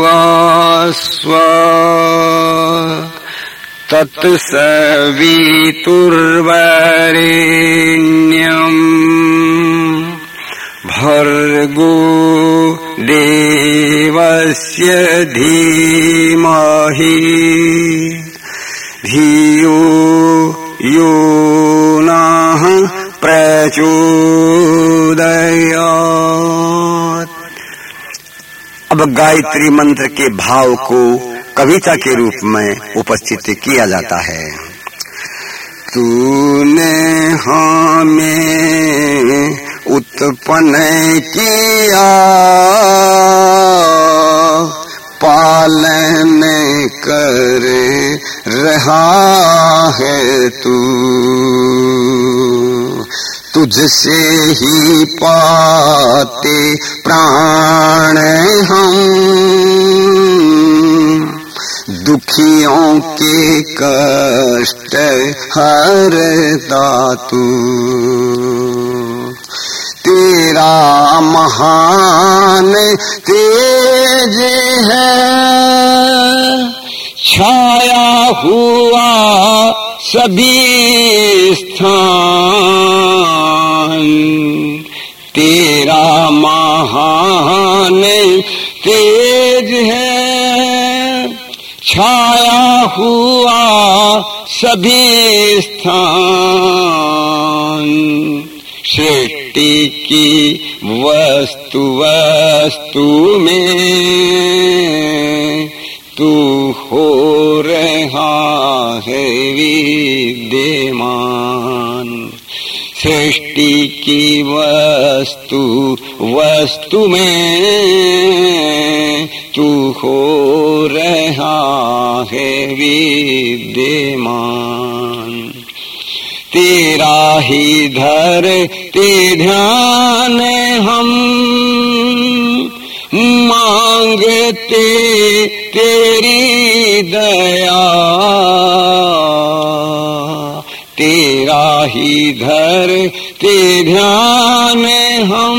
भूर्भुवस्व तत्सवितुर्वरेण्यम् भर्गो देवस्य धीमहि। धियो यो नः प्रचोदयात्। अब गायत्री मंत्र के भाव को कविता के रूप में उपस्थित किया जाता है। तूने हमें उत्पन्न किया। पालन कर रहा है तू। तुझसे ही पाते प्राण हम। दुखियों के कष्ट हर दातु। तेरा महान तेज है। छाया हुआ सभी स्थान। तेरा महान तेज है। छाया हुआ सभी स्थान। सृष्टि की वस्तु वस्तु में तू हो रहा है विद्यमान। सृष्टि की वस्तु वस्तु में तू हो रहा है विद्यमान। तेरा ही धर ते ध्यान हम। मांगते तेरी दया। तेरा ही धर ते ध्यान हम।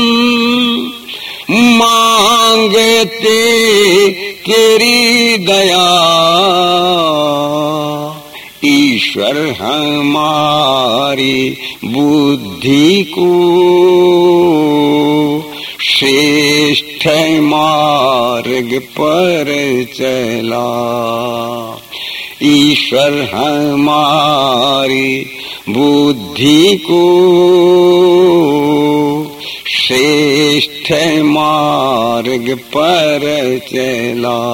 मांगते तेरी दया। ईश्वर हमारी बुद्धि को। श्रेष्ठ मार्ग पर चला। ईश्वर हमारी बुद्धि को। श्रेष्ठ मार्ग पर चला।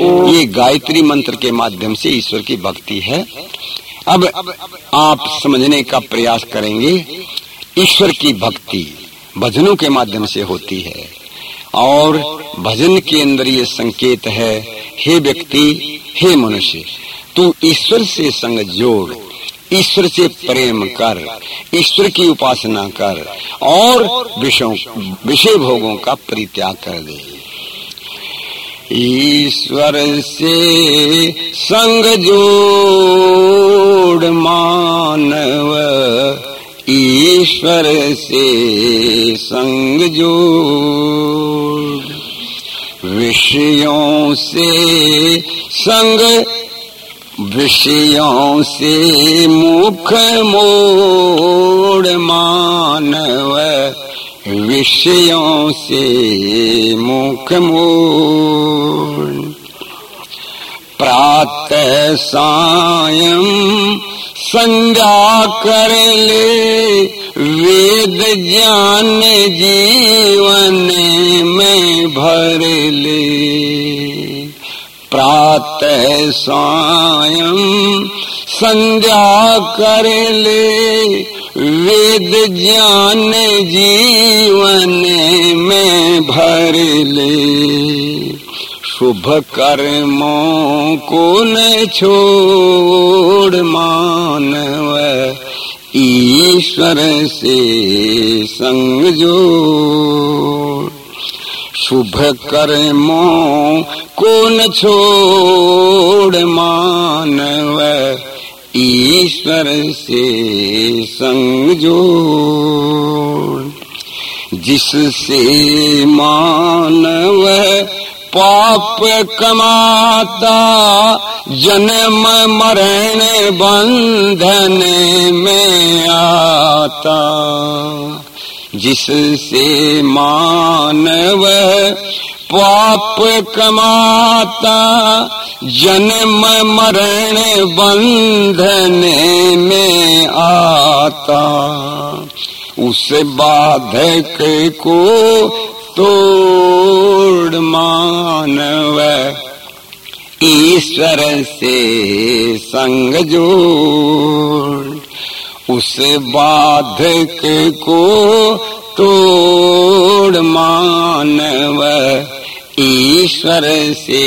ये गायत्री मंत्र के माध्यम से ईश्वर की भक्ति है। अब आप समझने का प्रयास करेंगे, ईश्वर की भक्ति भजनों के माध्यम से होती है। और भजन के अंदर ये संकेत है, हे व्यक्ति, हे मनुष्य, तू ईश्वर से संग जोड़, ईश्वर से प्रेम कर, ईश्वर की उपासना कर और विषयों, विषय भोगों का परित्याग कर दे। ईश्वर से संग जोड़ मानव, ईश्वर से संग जोड़। विषयों से संग, विषयों से मुख मोड़ मानव विषयों से मुख मोड़ प्रातः सायं संध्या कर ले, वेद ज्ञान जीवन में भर ले। प्रातः सायं संध्या कर ले वेद ज्ञान जीवन में भर ले। शुभ कर्मों को न छोड़ मानव ईश्वर से संग जोड़। शुभ कर्मों को न छोड़ मानव ईश्वर से संजो जिससे मानव पाप कमाता जन्म मरण बंधन में आता। जिससे मानव पाप कमाता, जन्म मरण बंधन में आता। उस बाधक को तोड़ मानव। ईश्वर से संग जोड़। उस बाधक को तोड़ मानव। ईश्वर से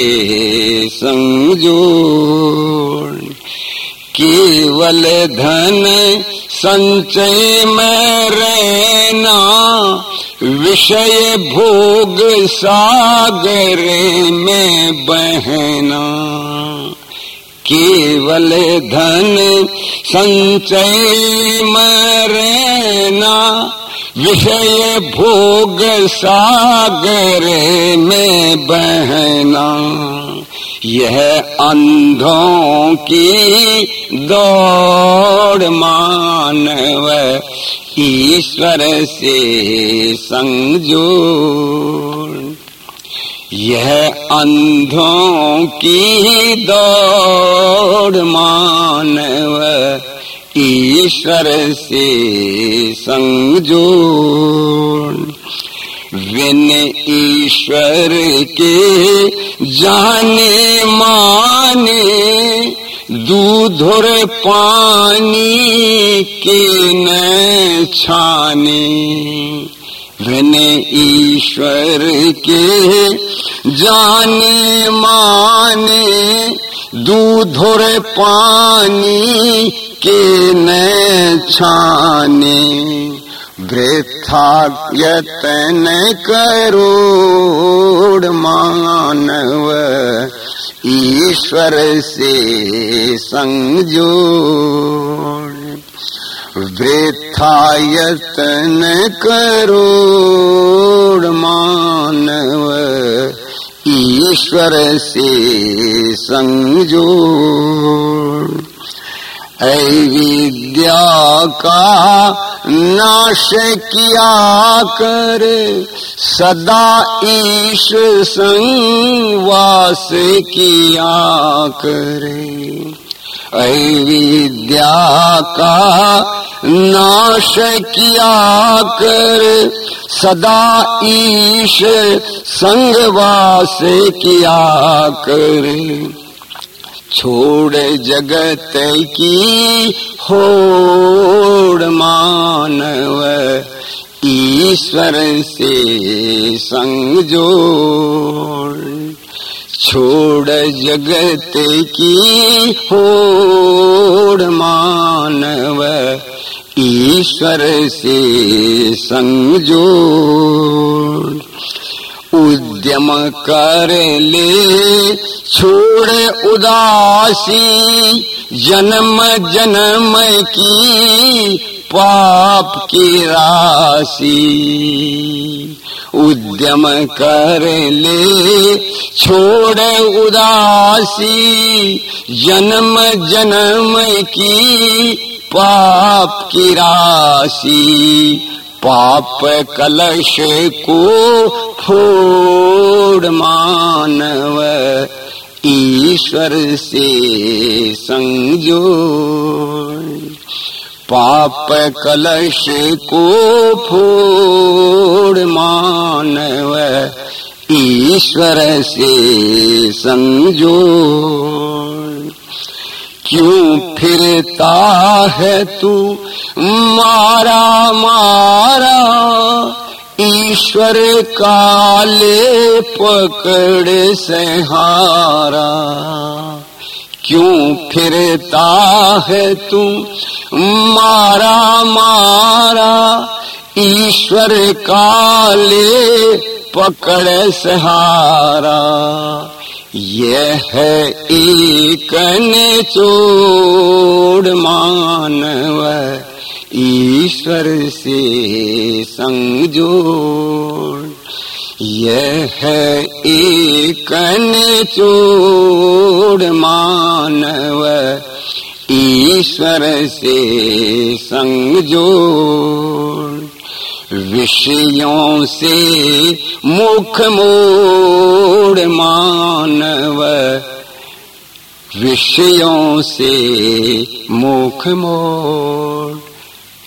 संजोड़ केवल धन संचय में रहना, विषय भोग सागर में बहना। केवल धन संचय में रहना विषय भोग सागर में बहना। यह अंधों की दौड़ मानव ईश्वर से संजो यह अंधों की दौड़ मानव ईश्वर से संजो विन ईश्वर के जाने माने दूधुर पानी के न छाने। विन ईश्वर के जाने माने दूधुर पानी के न छाने वृथा यतन करोड़ मानव ईश्वर से संजोड़। वृथा यतन करोड़ मानव ईश्वर से संजोड़। विद्या का नाश किया कर, सदा ईश संवास किया करे। विद्या का नाश किया कर, सदा ईश संगवास किया करे। छोड़ जगत की होड़ मानव, ईश्वर से संजोड़ छोड़ जगत की होड़ मानव, ईश्वर से संजोड़ उद्यम कर ले, छोड़ उदासी, जन्म जन्म की पाप की राशि। उद्यम कर ले, छोड़ उदासी, जन्म जन्म की पाप की राशि। पाप कलश को फोड़ मानव, ईश्वर से संजो पाप कलश को फोड़ मानव, ईश्वर से संजो क्यों फिरता है तू? मारा मारा, ईश्वर काले पकड़ सहारा। क्यों फिरता है तू? मारा मारा, ईश्वर काले पकड़ सहारा। यह एक ने चोड़ मानव, ईश्वर से संजोड़। यह एक ने चोड़ मानव, ईश्वर से संजोड़। विषयों से मुख मोड़ मानव। विषयों से मुख मोड़।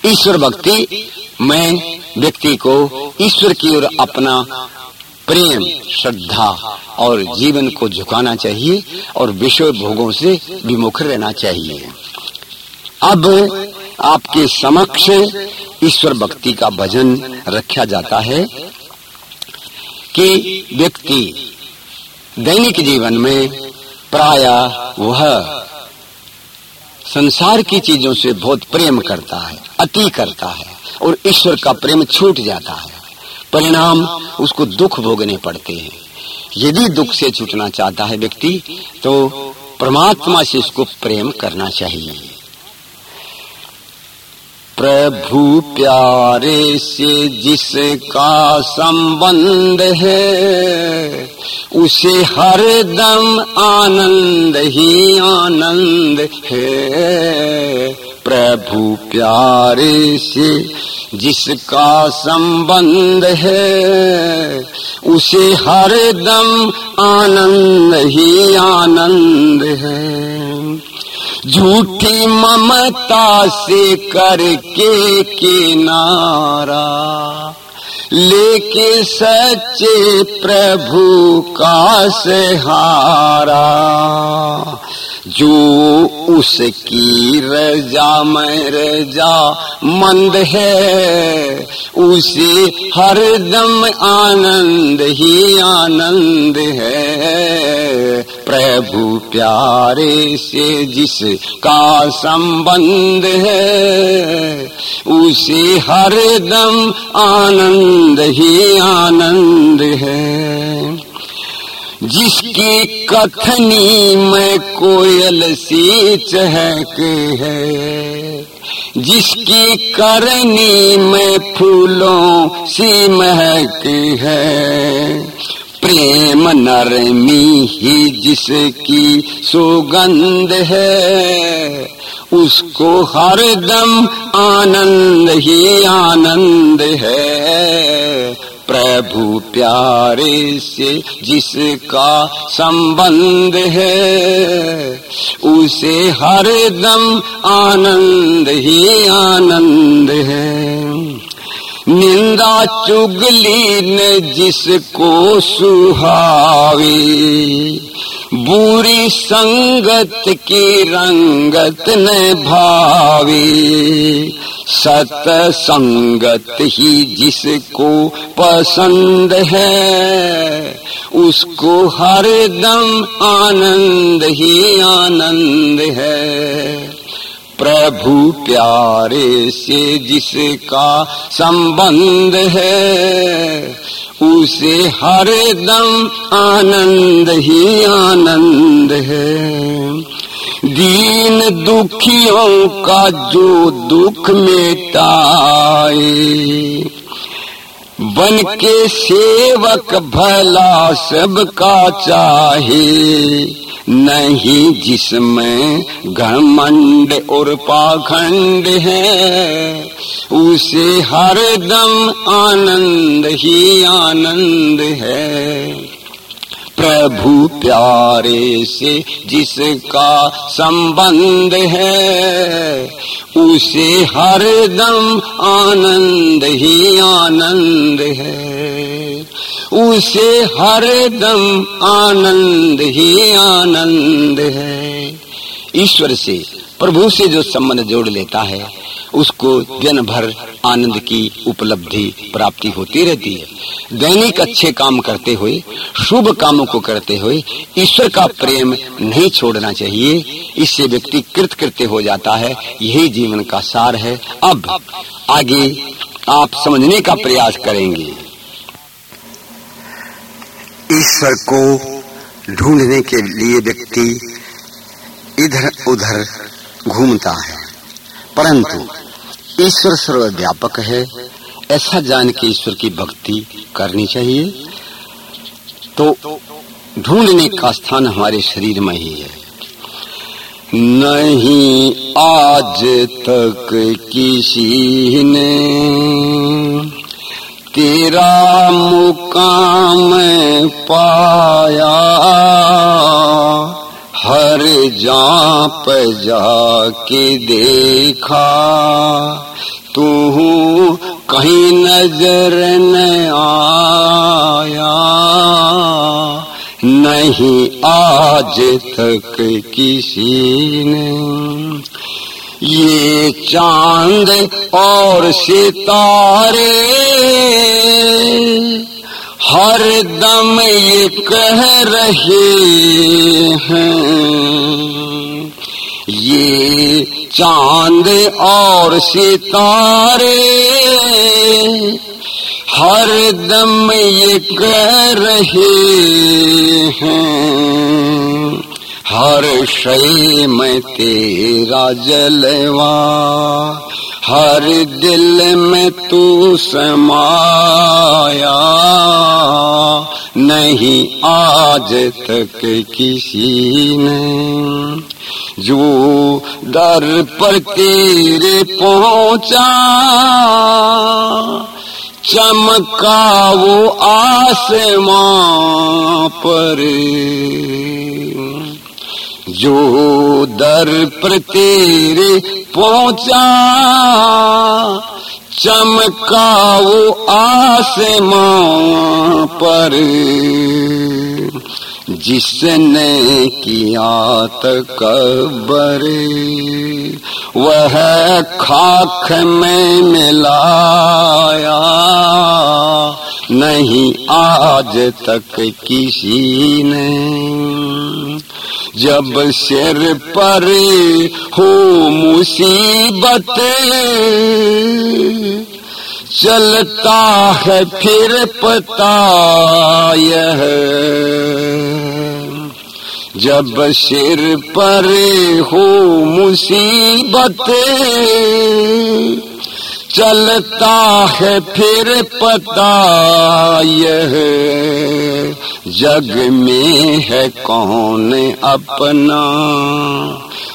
ईश्वर भक्ति, मैं व्यक्ति को ईश्वर की ओर अपना प्रेम, श्रद्धा और जीवन को झुकाना चाहिए और विषय भोगों से विमुख रहना चाहिए। अब आपके समक्ष ईश्वर भक्ति का भजन रखा जाता है कि व्यक्ति दैनिक जीवन में प्राय वह संसार की चीज़ों से बहुत प्रेम करता है, अति करता है और ईश्वर का प्रेम छूट जाता है। परिणाम उसको दुख भोगने पड़ते हैं। यदि दुख से छूटना चाहता है व्यक्ति तो परमात्मा से उसको प्रेम करना चाहिए। प्रभु प्यारे से जिसका संबंध है, उसे हर दम आनंद ही आनंद है। प्रभु प्यारे से जिसका संबंध है, उसे हर दम आनंद ही आनंद है। झूठी ममता से करके किनारा लेके सच्चे प्रभु का सहारा। जो उसकी रजा में रजा मंद है, उसे हर दम आनंद ही आनंद है। प्रभु प्यारे से जिसका संबंध है, उसे हर दम आनंद ही आनंद है। जिसकी कथनी में कोयल सी चहक है, जिसकी करनी में फूलों सी महक है। प्रेम नरमी ही जिसकी सुगंध है, उसको हर दम आनंद ही आनंद है। प्रभु प्यारे से जिसका संबंध है उसे हर दम आनंद ही आनंद है। निंदा चुगली ने जिसको सुहावे, बुरी संगत की रंगत न भावे। सत संगत ही जिसको पसंद है, उसको हर दम आनंद ही आनंद है। प्रभु प्यारे से जिसका संबंध है, उसे हर दम आनंद ही आनंद है। दीन दुखियों का जो दुख मिटाए बन के सेवक भला सबका चाहे। नहीं जिसमें घमंड और पाखंड है, उसे हर दम आनंद ही आनंद है। प्रभु प्यारे से जिसका संबंध है, उसे हर दम आनंद ही आनंद है। उसे हर दम आनंद ही आनंद है। ईश्वर से प्रभु से जो संबंध जोड़ लेता है, उसको दिन भर आनंद की उपलब्धि प्राप्ति होती रहती है। दैनिक अच्छे काम करते हुए, शुभ कामों को करते हुए, ईश्वर का प्रेम नहीं छोड़ना चाहिए। इससे व्यक्ति कृत कृत्य हो जाता है। यही जीवन का सार है। अब आगे आप समझने का प्रयास करेंगे। ईश्वर को ढूँढने के लिए व्यक्ति इधर उधर घूमता है। परंतु ईश्वर सर्वव्यापक है। ऐसा जान के ईश्वर की भक्ति करनी चाहिए। तो ढूँढने का स्थान हमारे शरीर में ही है। नहीं आज तक किसी ने तेरा मुकाम पाया। हर जा जाके देखा, तू कहीं नज़र न आया। नहीं आज तक किसी ने ये चाँद और सितारे हर दम ये कह रहे हैं, ये चाँद और सितारे, हर दम ये कह रहे हैं, हर शय में तेरा जलवा हर दिल में तू समाया, नहीं आज तक किसी ने। जो दर पर तेरे पहुँचा, चमका वो आसमां पर। जो दर पर तेरे पहुँचा चमका वो आसमां पर। जिसने किया तकबर, वह खाक में मिलाया। नहीं आज तक किसी ने जब सिर पर हो मुसीबत, चलता है फिर पता यह। जब सिर पर हो मुसीबत चलता है फिर पता यह जग में है कौन अपना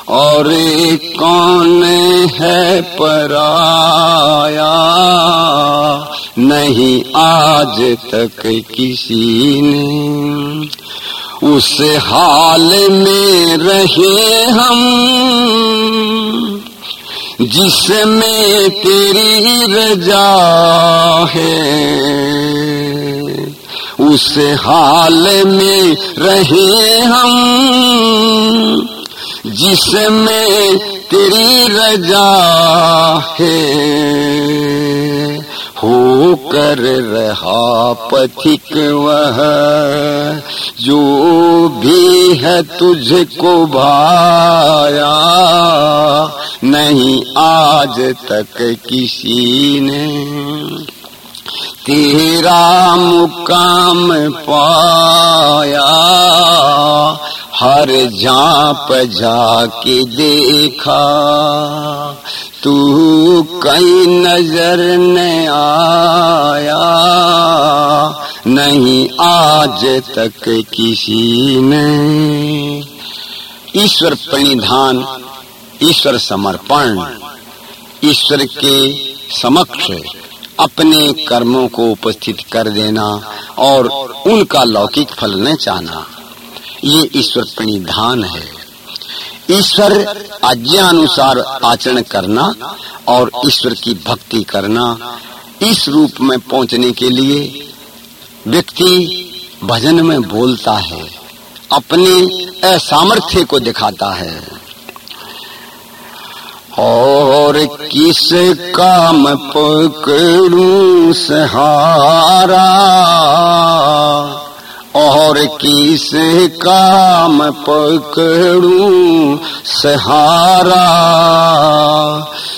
और कौन है पराया। नहीं आज तक किसी ने उस हाल में रहे हम। जिसमें तेरी रजा है उस हाल में रहे हम जिसमें तेरी रजा है। हो कर रहा पथिक वह, जो भी है तुझको भाया, नहीं आज तक किसी ने। तेरा मुकाम पाया, हर झाप जाके देखा तू कहीं नज़र न आया, नहीं आज तक किसी ने। ईश्वर प्रणिधान, ईश्वर समर्पण, ईश्वर के समक्ष अपने कर्मों को उपस्थित कर देना और उनका लौकिक फल न चाहना, ये ईश्वर प्रणिधान है। ईश्वर आज्ञा अनुसार आचरण करना और ईश्वर की भक्ति करना इस रूप में पहुँचने के लिए व्यक्ति भजन में बोलता है, अपने असामर्थ्य को दिखाता है। और किस काम पकड़ू सहारा? और किस काम पकड़ू सहारा?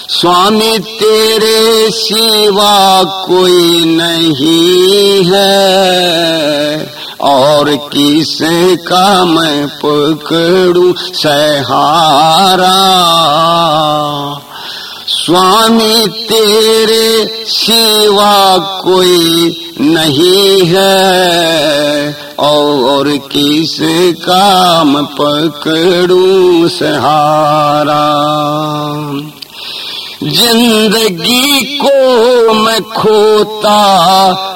स्वामी, तेरे सिवा कोई नहीं है। और किसे का मैं पकड़ू सहारा? स्वामी, तेरे सिवा कोई नहीं है। और किस काम पकड़ू सहारा? ज़िंदगी को मैं खोता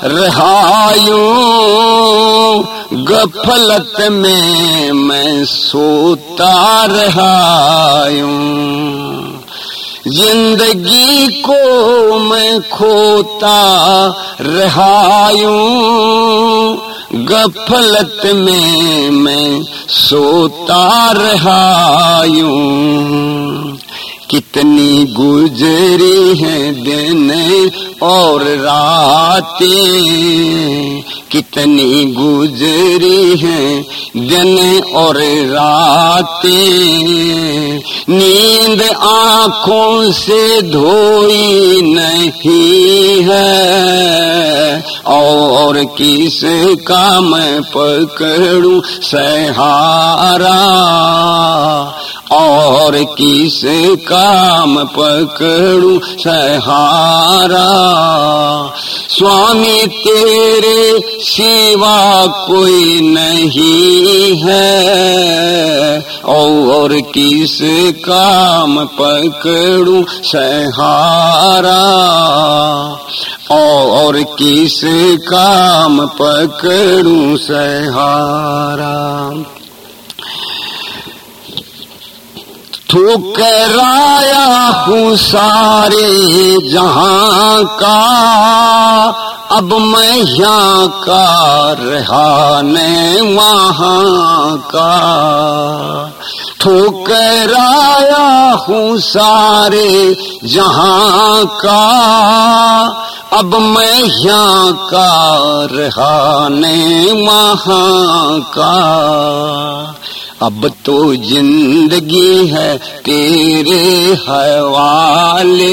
रहायूं, गफलत में मैं सोता रहायूं। ज़िंदगी को मैं खोता रहायूं। गफलत में मैं सोता रहायूं। कितनी गुजरी हैं दिन और रातें। कितनी गुजरी है दिन और रातें। नींद आँखों से धोई नहीं है। और किस का मैं पकड़ू सहारा? और किस काम पकड़ू सहारा? स्वामी, तेरे सिवा कोई नहीं है। और किस काम पकड़ू सहारा? और किस काम पकड़ू सहारा? ठुकराया हूँ सारे जहाँ का। अब मैं यहाँ का रहा न वहाँ का। ठुकराया हूँ सारे जहाँ का। अब मैं यहाँ का रहा न वहाँ का। अब तो ज़िंदगी है तेरे हवाले।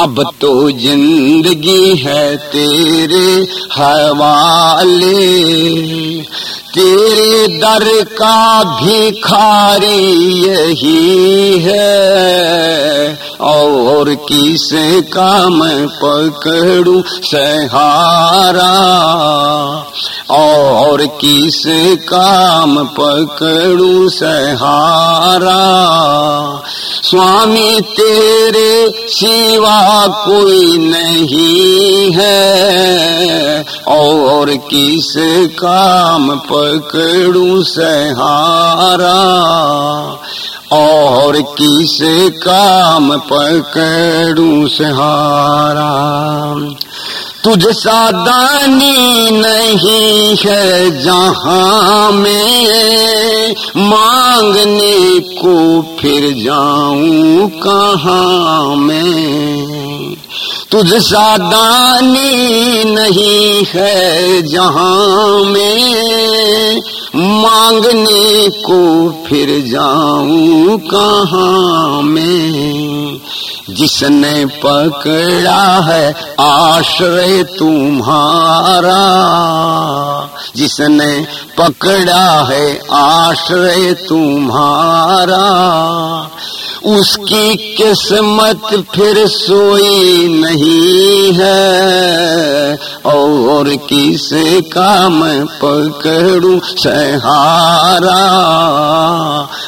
अब तो ज़िंदगी है तेरे हवाले। तेरे दर का भिखारी यही है। और किसे का मैं पकड़ू सहारा? और किस काम पकड़ू सहारा। स्वामी, तेरे सिवा कोई नहीं है। और किस काम पकड़ू सहारा? और किस काम पकड़ू सहारा? तुझ सा दानी नहीं है जहाँ में। मांगने को फिर जाऊँ कहाँ में? तुझ सा दानी नहीं है जहाँ में। मांगने को फिर जाऊँ कहाँ मैं? जिसने पकड़ा है आश्रय तुम्हारा। जिसने पकड़ा है आश्रय तुम्हारा। उसकी किस्मत फिर सोई नहीं है। और किसे काम पकड़ू सहारा?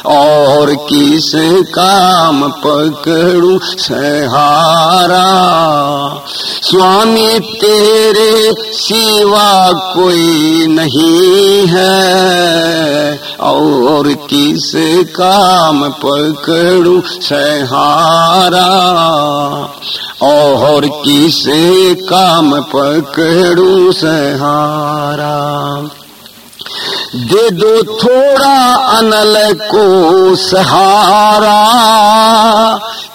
और किसे काम पकड़ू सहारा? स्वामी, तेरे सिवा कोई नहीं है। और किस काम पकड़ू सहारा, और किसे काम पकड़ू सहारा? दे दो थोड़ा अनल को सहारा,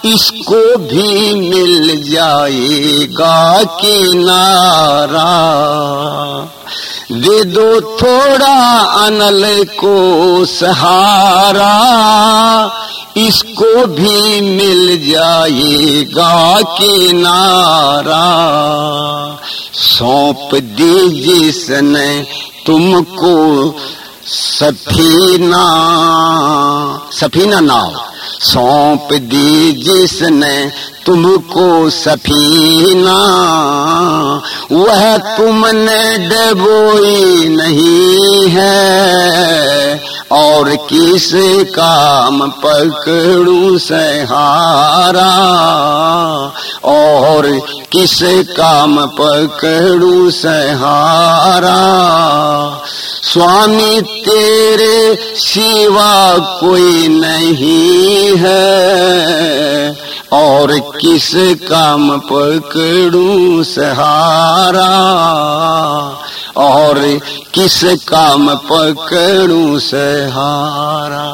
इसको भी मिल जाएगा किनारा दे दो थोड़ा अनल को सहारा, इसको भी मिल जाएगा किनारा। सौंप दी जिसने तुमको सफीना सफीना नाव। सौंप दी जिसने तुमको सफीना, वह तुमने डबोई नहीं है। और किस काम पकड़ू सहारा, और किस काम पकड़ू सहारा। स्वामी तेरे सिवा कोई नहीं है, और किस काम पर पकड़ू सहारा? और किस काम पकड़ू सहारा?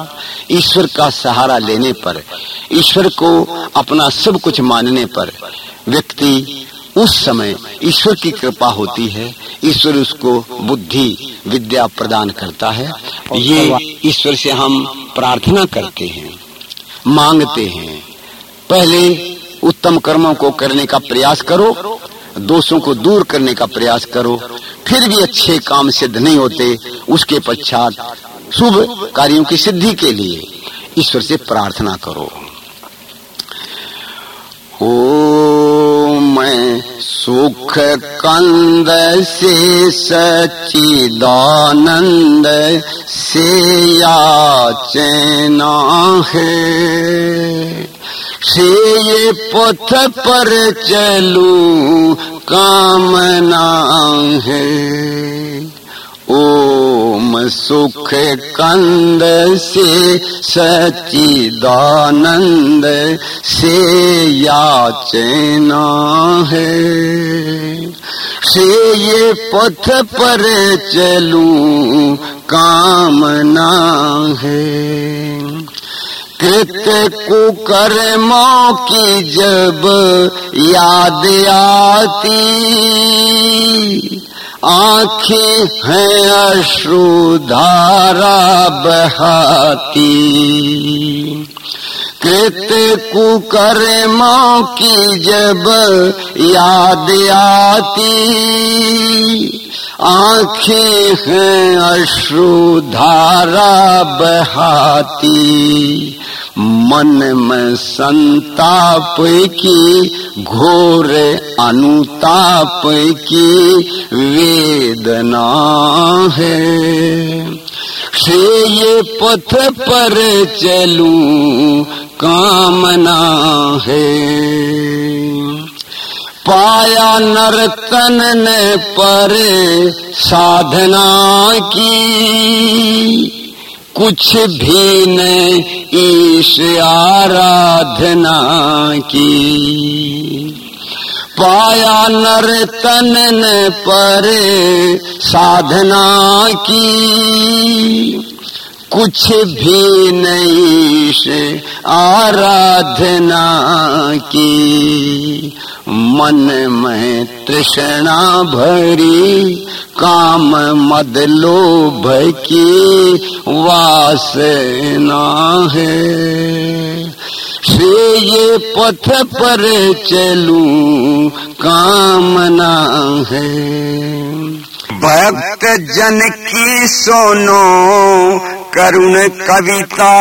ईश्वर का सहारा लेने पर, ईश्वर को अपना सब कुछ मानने पर व्यक्ति उस समय ईश्वर की कृपा होती है। ईश्वर उसको बुद्धि, विद्या प्रदान करता है। ये ईश्वर से हम प्रार्थना करते हैं, मांगते हैं। पहले उत्तम कर्मों को करने का प्रयास करो, दोषों को दूर करने का प्रयास करो। फिर भी अच्छे काम सिद्ध नहीं होते, उसके पश्चात शुभ कार्यों की सिद्धि के लिए ईश्वर से प्रार्थना करो। ओ मैं सुख कंद से सचिदानंद से याचना है। से ये पथ पर चलू कामना है ओम सुख कंद से सचिदानंद से याचना है। से ये पथ पर चलू कामना है कृत कुकर्मों की जब याद आती। आँखें हैं अश्रुधारा बहाती। कृत कुकर्मों की जब याद आती। आँखें हैं अश्रुधारा बहाती। मन में संताप की, घोर अनुताप की वेदना है। से ये पथ पर चलू कामना है। पाया नर्तन ने पर साधना की। कुछ भी न ईश आराधना की। पाया नर तन पर साधना की। कुछ भी नहीं से आराधना की। मन में तृष्णा भरी, काम मद लोभ की वासना है। से ये पथ पर चलू, कामना है। भक्त जन की सोनो, करुण कविता।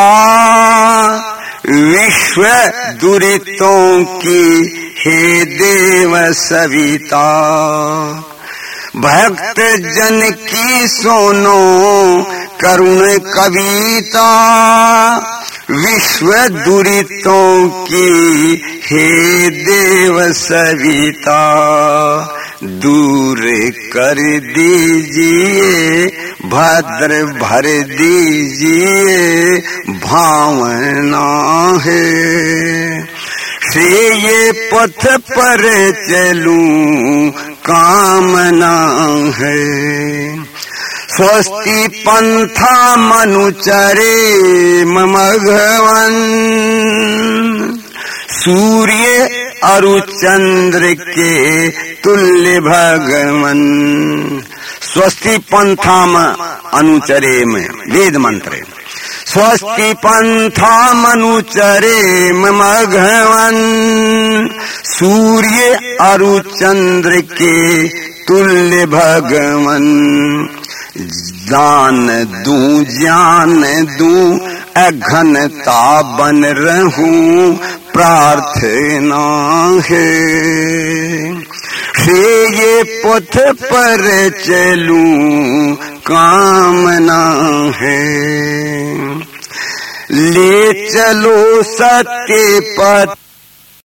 विश्व दुरितों की हे देव सविता। भक्त जन की सोनो, करुण कविता। विश्व दुरितों की हे देव सविता। दूर कर दीजिए, भद्र भर दीजिए, भावना है। से ये पथ पर चलू, कामना है। स्वस्ति पंथा मनुचरे ममघवन सूर्य अरु चंद्र के तुल्य भगवन। स्वस्ति पंथाम अनुचरे में वेद मंत्र। स्वस्ति पंथा मनुचरे मघवन। सूर्य अरु चंद्र के तुल्य भगवन। दान दू, ज्ञान दू अघनता बन रहूँ, प्रार्थना है। से ये पथ पर चलू, कामना है। ले चलो सत्य पथ